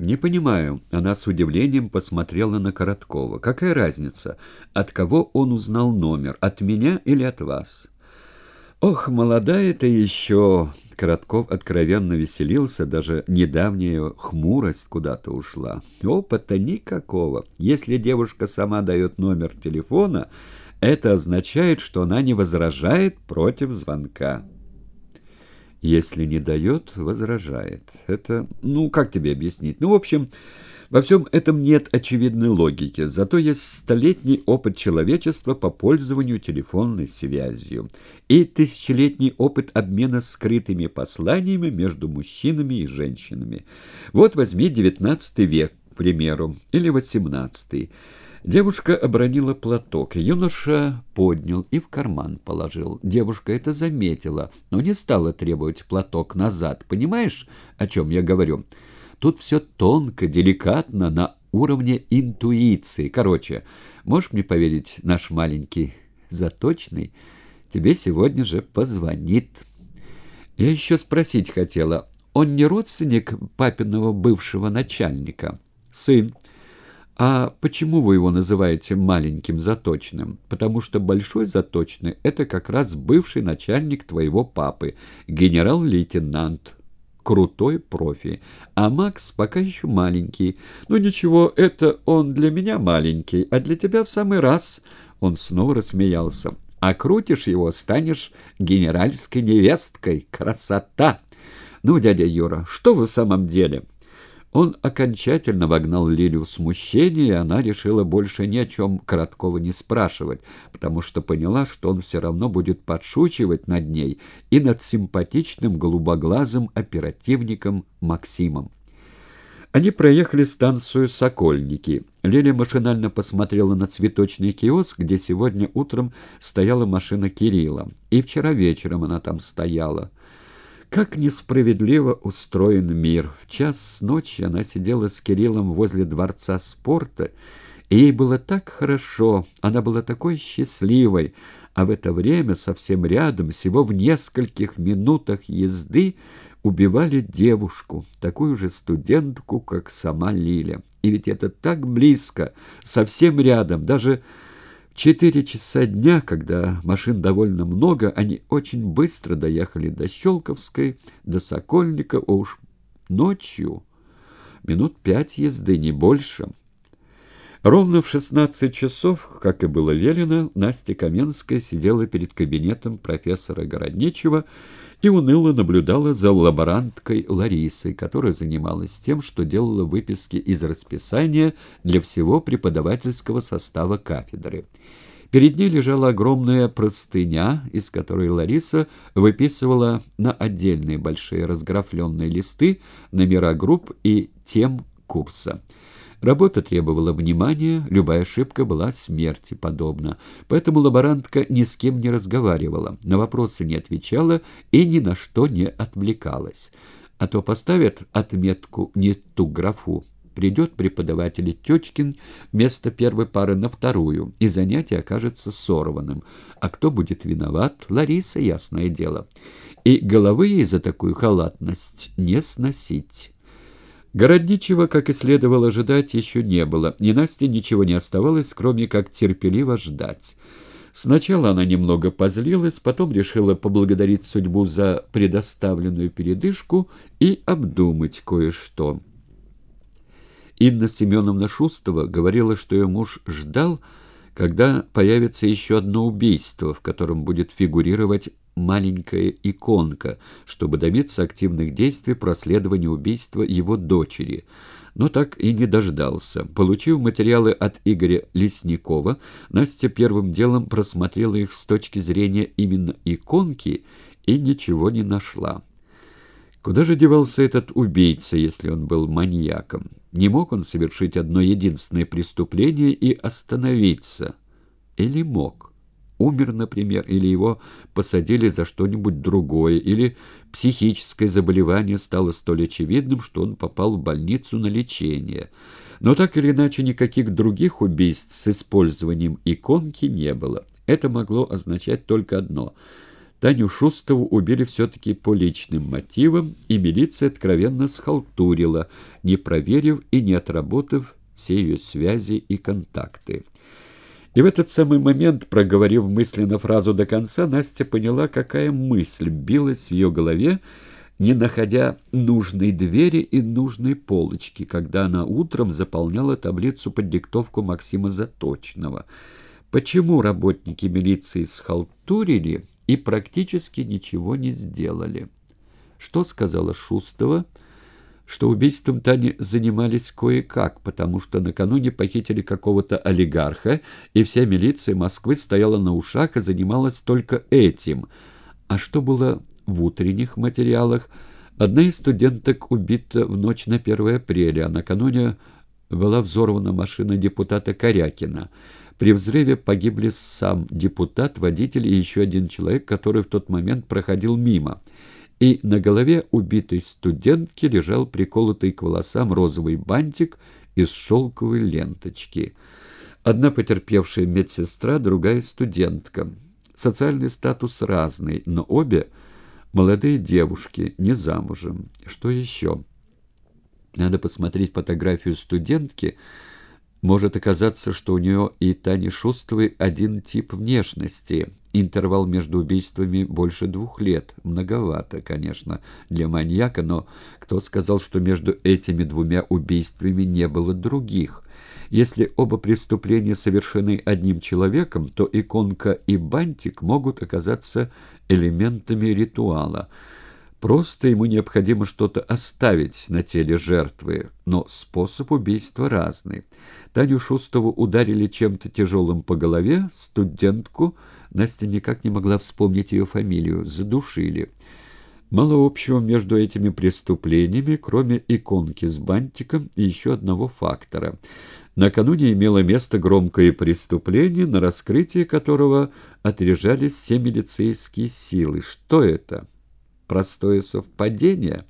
«Не понимаю». Она с удивлением посмотрела на Короткова. «Какая разница, от кого он узнал номер, от меня или от вас?» «Ох, молодая ты еще!» Коротков откровенно веселился, даже недавняя хмурость куда-то ушла. «Опыта никакого. Если девушка сама дает номер телефона, это означает, что она не возражает против звонка». Если не дает, возражает. Это, ну, как тебе объяснить? Ну, в общем, во всем этом нет очевидной логики, зато есть столетний опыт человечества по пользованию телефонной связью и тысячелетний опыт обмена скрытыми посланиями между мужчинами и женщинами. Вот возьми XIX век, к примеру, или XVIII. Девушка обронила платок. Юноша поднял и в карман положил. Девушка это заметила, но не стала требовать платок назад. Понимаешь, о чем я говорю? Тут все тонко, деликатно, на уровне интуиции. Короче, можешь мне поверить, наш маленький заточный тебе сегодня же позвонит. Я еще спросить хотела, он не родственник папиного бывшего начальника? Сын. «А почему вы его называете маленьким заточным?» «Потому что большой заточный — это как раз бывший начальник твоего папы, генерал-лейтенант, крутой профи. А Макс пока еще маленький. Ну ничего, это он для меня маленький, а для тебя в самый раз...» Он снова рассмеялся. «А крутишь его, станешь генеральской невесткой. Красота!» «Ну, дядя Юра, что вы в самом деле?» Он окончательно вогнал Лилю в смущение, и она решила больше ни о чем Короткова не спрашивать, потому что поняла, что он все равно будет подшучивать над ней и над симпатичным голубоглазым оперативником Максимом. Они проехали станцию «Сокольники». Лиля машинально посмотрела на цветочный киоск, где сегодня утром стояла машина Кирилла. И вчера вечером она там стояла. Как несправедливо устроен мир. В час ночи она сидела с Кириллом возле дворца спорта, и ей было так хорошо, она была такой счастливой, а в это время совсем рядом, всего в нескольких минутах езды, убивали девушку, такую же студентку, как сама Лиля. И ведь это так близко, совсем рядом, даже четыре часа дня, когда машин довольно много, они очень быстро доехали до Щелковской, до Сокольника, а уж ночью минут пять езды, не больше. Ровно в шестнадцать часов, как и было велено, Настя Каменская сидела перед кабинетом профессора Городничева и уныло наблюдала за лаборанткой Ларисой, которая занималась тем, что делала выписки из расписания для всего преподавательского состава кафедры. Перед ней лежала огромная простыня, из которой Лариса выписывала на отдельные большие разграфленные листы номера групп и тем курса. Работа требовала внимания, любая ошибка была смерти подобна, поэтому лаборантка ни с кем не разговаривала, на вопросы не отвечала и ни на что не отвлекалась. А то поставят отметку не ту графу, придет преподаватель Течкин вместо первой пары на вторую, и занятие окажется сорванным. А кто будет виноват? Лариса, ясное дело. И головы ей за такую халатность не сносить. Городничего, как и следовало ожидать, еще не было, и Насте ничего не оставалось, кроме как терпеливо ждать. Сначала она немного позлилась, потом решила поблагодарить судьбу за предоставленную передышку и обдумать кое-что. Инна Семеновна Шустова говорила, что ее муж ждал, когда появится еще одно убийство, в котором будет фигурировать маленькая иконка, чтобы добиться активных действий по расследованию убийства его дочери. Но так и не дождался. Получив материалы от Игоря Лесникова, Настя первым делом просмотрела их с точки зрения именно иконки и ничего не нашла. Куда же девался этот убийца, если он был маньяком? Не мог он совершить одно единственное преступление и остановиться? Или мог? Умер, например, или его посадили за что-нибудь другое, или психическое заболевание стало столь очевидным, что он попал в больницу на лечение. Но так или иначе никаких других убийств с использованием иконки не было. Это могло означать только одно – Таню Шустову убили все-таки по личным мотивам, и милиция откровенно схалтурила, не проверив и не отработав все ее связи и контакты. И в этот самый момент, проговорив мысленно фразу до конца, Настя поняла, какая мысль билась в ее голове, не находя нужной двери и нужной полочки, когда она утром заполняла таблицу под диктовку Максима Заточного. Почему работники милиции схалтурили и практически ничего не сделали. Что сказала Шустова? Что убийством Тани занимались кое-как, потому что накануне похитили какого-то олигарха, и вся милиция Москвы стояла на ушах и занималась только этим. А что было в утренних материалах? Одна из студенток убита в ночь на 1 апреля, а накануне была взорвана машина депутата Корякина. При взрыве погибли сам депутат, водитель и еще один человек, который в тот момент проходил мимо. И на голове убитой студентки лежал приколотый к волосам розовый бантик из шелковой ленточки. Одна потерпевшая медсестра, другая студентка. Социальный статус разный, но обе молодые девушки, не замужем. Что еще? Надо посмотреть фотографию студентки – может оказаться, что у нее и Тани Шустовой один тип внешности. Интервал между убийствами больше двух лет. Многовато, конечно, для маньяка, но кто сказал, что между этими двумя убийствами не было других? Если оба преступления совершены одним человеком, то иконка и бантик могут оказаться элементами ритуала – Просто ему необходимо что-то оставить на теле жертвы, но способ убийства разный. Таню Шустову ударили чем-то тяжелым по голове, студентку, Настя никак не могла вспомнить ее фамилию, задушили. Мало общего между этими преступлениями, кроме иконки с бантиком и еще одного фактора. Накануне имело место громкое преступление, на раскрытие которого отряжались все милицейские силы. Что это? Простое совпадение?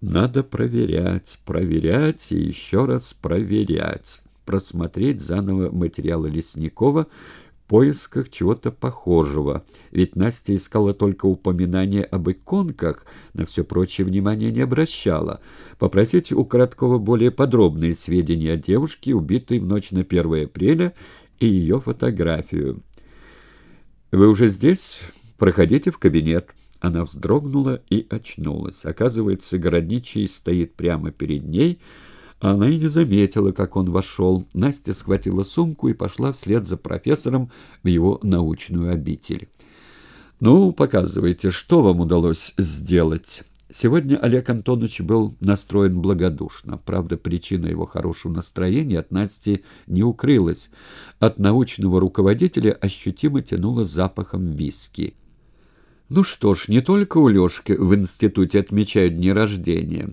Надо проверять, проверять и еще раз проверять, просмотреть заново материалы Лесникова в поисках чего-то похожего, ведь Настя искала только упоминание об иконках, на все прочее внимания не обращала. Попросить у Короткова более подробные сведения о девушке, убитой в ночь на 1 апреля, и ее фотографию. «Вы уже здесь? Проходите в кабинет». Она вздрогнула и очнулась. Оказывается, городничий стоит прямо перед ней, а она и не заметила, как он вошел. Настя схватила сумку и пошла вслед за профессором в его научную обитель. «Ну, показывайте, что вам удалось сделать?» Сегодня Олег Антонович был настроен благодушно. Правда, причина его хорошего настроения от Насти не укрылась. От научного руководителя ощутимо тянуло запахом виски. Ну что ж, не только у Лёшки в институте отмечают дни рождения.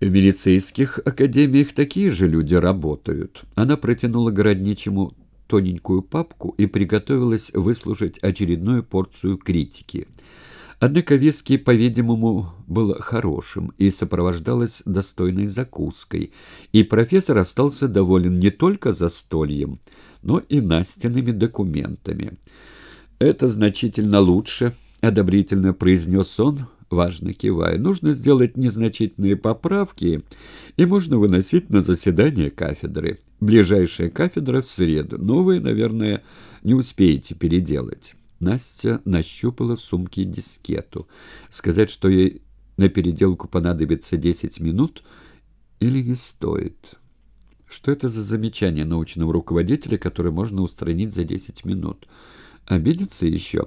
В милицейских академиях такие же люди работают. Она протянула городничему тоненькую папку и приготовилась выслушать очередную порцию критики. Однако виски, по-видимому, было хорошим и сопровождалось достойной закуской, и профессор остался доволен не только застольем, но и Настиными документами. «Это значительно лучше», — одобрительно произнес он, важно кивая. «Нужно сделать незначительные поправки, и можно выносить на заседание кафедры. Ближайшая кафедра в среду, но вы, наверное, не успеете переделать». Настя нащупала в сумке дискету. Сказать, что ей на переделку понадобится десять минут, или не стоит? Что это за замечание научного руководителя, которое можно устранить за десять минут? Обидится еще?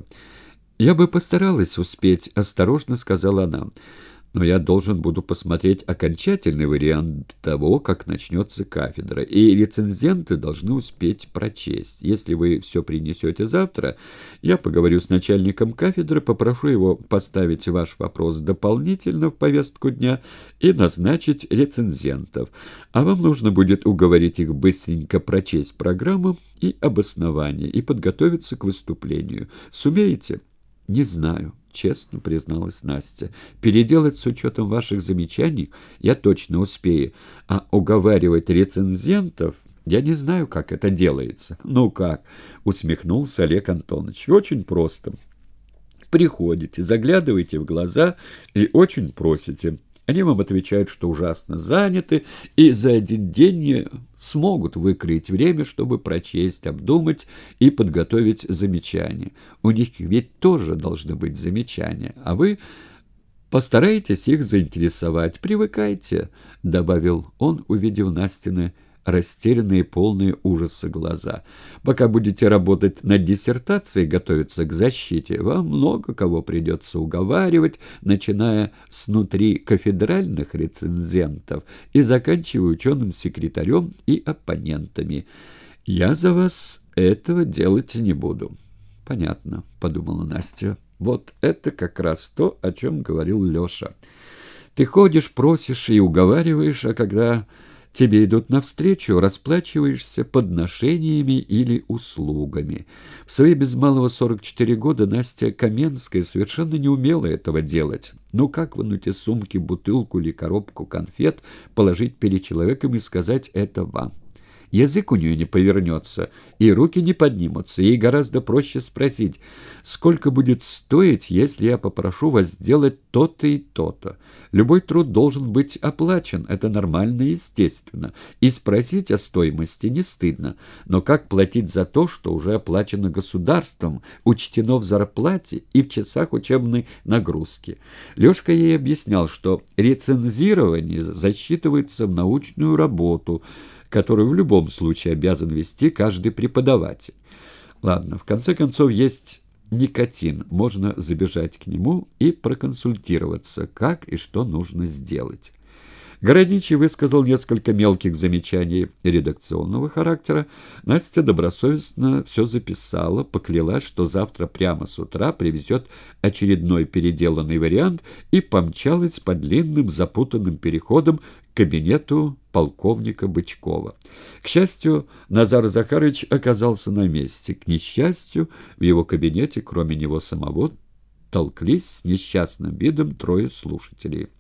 «Я бы постаралась успеть», — осторожно сказала она. «Но я должен буду посмотреть окончательный вариант того, как начнется кафедра, и рецензенты должны успеть прочесть. Если вы все принесете завтра, я поговорю с начальником кафедры, попрошу его поставить ваш вопрос дополнительно в повестку дня и назначить рецензентов. А вам нужно будет уговорить их быстренько прочесть программу и обоснование, и подготовиться к выступлению. Сумеете?» «Не знаю», — честно призналась Настя. «Переделать с учетом ваших замечаний я точно успею, а уговаривать рецензентов я не знаю, как это делается». «Ну как?» — усмехнулся Олег Антонович. «Очень просто». Приходите, заглядываете в глаза и очень просите. Они вам отвечают, что ужасно заняты, и за один день не смогут выкроить время, чтобы прочесть, обдумать и подготовить замечания. У них ведь тоже должны быть замечания, а вы постарайтесь их заинтересовать. Привыкайте, — добавил он, увидев Настины растерянные, полные ужаса глаза. Пока будете работать над диссертацией, готовиться к защите, вам много кого придется уговаривать, начиная с внутри кафедральных рецензентов и заканчивая ученым-секретарем и оппонентами. Я за вас этого делать не буду. Понятно, подумала Настя. Вот это как раз то, о чем говорил Леша. Ты ходишь, просишь и уговариваешь, а когда Тебе идут навстречу, расплачиваешься подношениями или услугами. В свои без малого 44 года Настя Каменская совершенно не умела этого делать. Ну как вынуть из сумки бутылку или коробку конфет, положить перед человеком и сказать «это вам»? Язык у нее не повернется, и руки не поднимутся. Ей гораздо проще спросить, сколько будет стоить, если я попрошу вас сделать то-то и то-то. Любой труд должен быть оплачен, это нормально и естественно. И спросить о стоимости не стыдно. Но как платить за то, что уже оплачено государством, учтено в зарплате и в часах учебной нагрузки? Лешка ей объяснял, что рецензирование засчитывается в научную работу – которую в любом случае обязан вести каждый преподаватель. Ладно, в конце концов, есть никотин. Можно забежать к нему и проконсультироваться, как и что нужно сделать. Городничий высказал несколько мелких замечаний редакционного характера. Настя добросовестно все записала, поклялась, что завтра прямо с утра привезет очередной переделанный вариант и помчалась по длинным запутанным переходам к кабинету полковника Бычкова. К счастью, Назар Захарович оказался на месте. К несчастью, в его кабинете, кроме него самого, толклись с несчастным видом трое слушателей —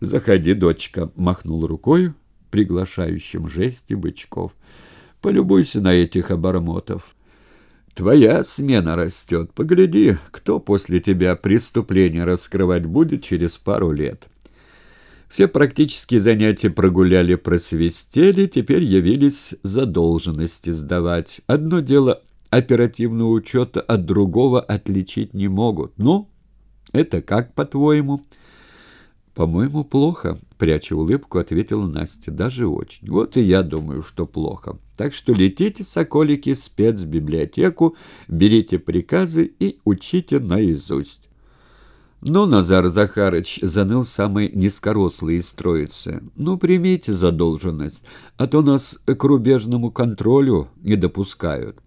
«Заходи, дочка», — махнул рукой приглашающим жесте Бычков. «Полюбуйся на этих обормотов. Твоя смена растет. Погляди, кто после тебя преступление раскрывать будет через пару лет». Все практические занятия прогуляли, просвистели, теперь явились задолженности сдавать. Одно дело оперативного учета от другого отличить не могут. Ну, это как, по-твоему?» «По-моему, плохо», — пряча улыбку, ответила Настя. «Даже очень. Вот и я думаю, что плохо. Так что летите, соколики, в спецбиблиотеку, берите приказы и учите наизусть». «Ну, Назар Захарыч», — заныл самый низкорослый из троицы, — «ну, примите задолженность, а то нас к рубежному контролю не допускают».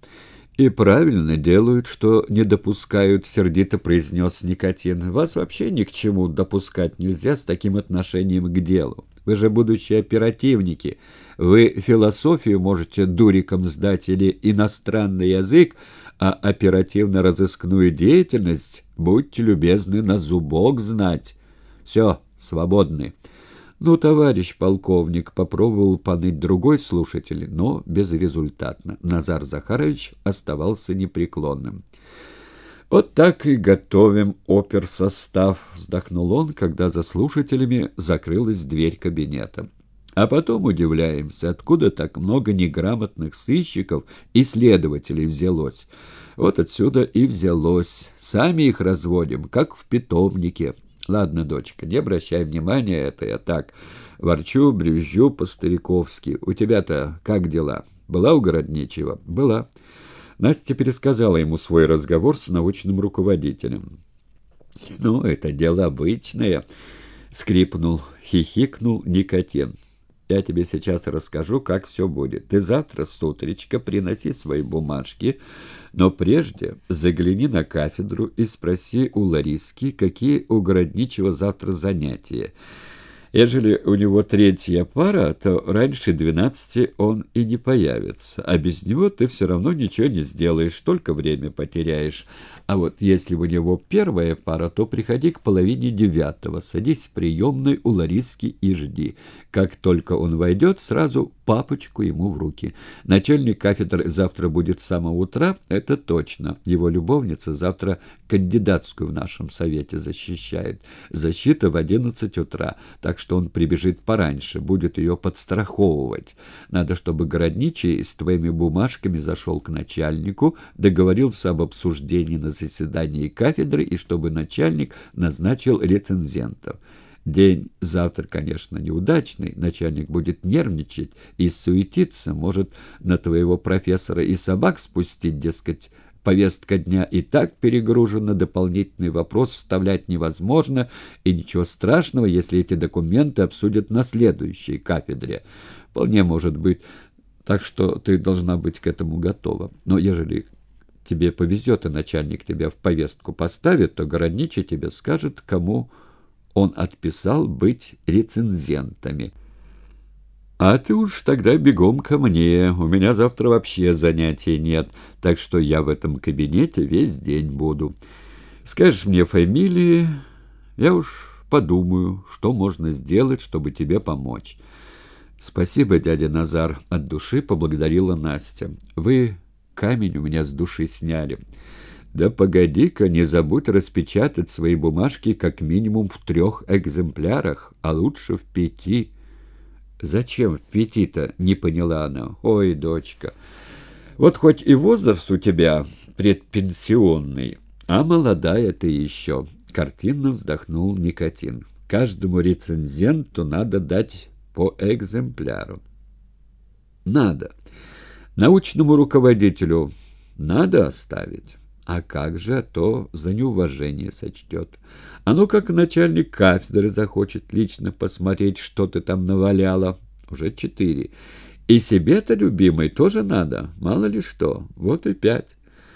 «И правильно делают, что не допускают», — сердито произнес Никотин. «Вас вообще ни к чему допускать нельзя с таким отношением к делу. Вы же будущие оперативники. Вы философию можете дуриком сдать или иностранный язык, а оперативно-розыскную деятельность, будьте любезны, на зубок знать. Все, свободны». «Ну, товарищ полковник», — попробовал поныть другой слушатель, но безрезультатно. Назар Захарович оставался непреклонным. «Вот так и готовим оперсостав», — вздохнул он, когда за слушателями закрылась дверь кабинета. А потом удивляемся, откуда так много неграмотных сыщиков и следователей взялось. Вот отсюда и взялось. Сами их разводим, как в питомнике. Ладно, дочка, не обращай внимания, это я так. Ворчу, брюзжу по-стариковски. У тебя-то как дела? Была у городничего? Была. Настя пересказала ему свой разговор с научным руководителем. «Ну, это дело обычное», — скрипнул, хихикнул Никотин. Я тебе сейчас расскажу, как все будет. Ты завтра с утречка приноси свои бумажки, но прежде загляни на кафедру и спроси у Лариски, какие у Городничего завтра занятия. Ежели у него третья пара, то раньше двенадцати он и не появится, а без него ты все равно ничего не сделаешь, только время потеряешь. А вот если у него первая пара, то приходи к половине девятого, садись в приемной у Лариски и жди. Как только он войдет, сразу папочку ему в руки. Начальник кафедры завтра будет с самого утра, это точно. Его любовница завтра кандидатскую в нашем совете защищает. Защита в одиннадцать утра, так что он прибежит пораньше, будет ее подстраховывать. Надо, чтобы городничий с твоими бумажками зашел к начальнику, договорился об обсуждении на заседании кафедры и чтобы начальник назначил рецензентов. День завтра, конечно, неудачный, начальник будет нервничать и суетиться, может на твоего профессора и собак спустить, дескать, повестка дня и так перегружена, дополнительный вопрос вставлять невозможно, и ничего страшного, если эти документы обсудят на следующей кафедре. Вполне может быть, так что ты должна быть к этому готова. Но ежели тебе повезет, и начальник тебя в повестку поставит, то городничий тебе скажет, кому он отписал быть рецензентами. «А ты уж тогда бегом ко мне. У меня завтра вообще занятий нет, так что я в этом кабинете весь день буду. Скажешь мне фамилии, я уж подумаю, что можно сделать, чтобы тебе помочь». «Спасибо, дядя Назар», — от души поблагодарила Настя. «Вы камень у меня с души сняли». Да погоди-ка, не забудь распечатать свои бумажки как минимум в трех экземплярах, а лучше в пяти. Зачем в пяти-то, не поняла она. Ой, дочка, вот хоть и возраст у тебя предпенсионный, а молодая ты еще. Картинно вздохнул Никотин. Каждому рецензенту надо дать по экземпляру. Надо. Научному руководителю надо оставить. А как же, то за неуважение сочтет. А ну как начальник кафедры захочет лично посмотреть, что ты там наваляла. Уже четыре. И себе-то, любимый, тоже надо, мало ли что. Вот и пять.